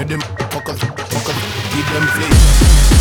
Hear them, focus, focus, give them flavor.